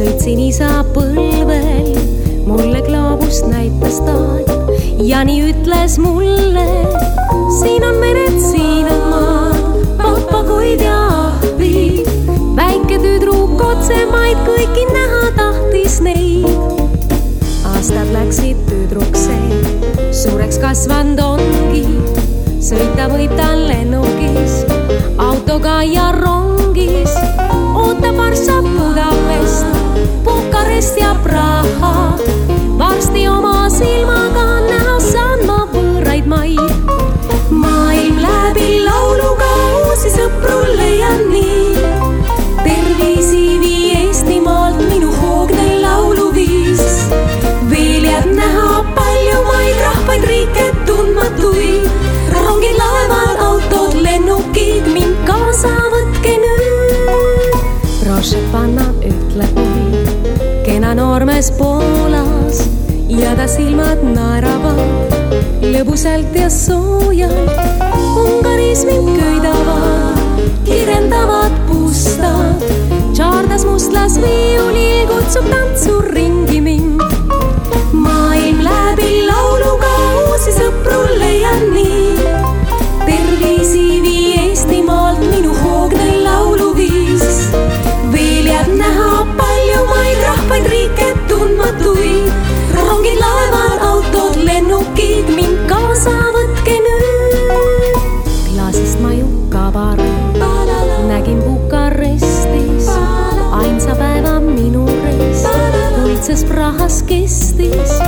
sõitsin isa põlvel, mulle gloobust näitas ta ja nii ütles mulle. siin on mered, siin on maa, papagoid ja ahvid. väike tüdruk otsemaid kõiki näha tahtis neid. aastad läksid, tüdruk see suureks kasvanud ongi. sõita võib ta lennukis, autoga ja rongis. ootab Varssav, kena noormees Poolas ja ta silmad naeravad lõbusalt ja soojalt. Ungaris mind köidavad, kirjeldavad pustad. Tšaardas mustlas viiulil kutsub tantsuringi ma jukapaari nägin Bukarestis, ainsa päeva minu reis. Kuldses Prahas kestis,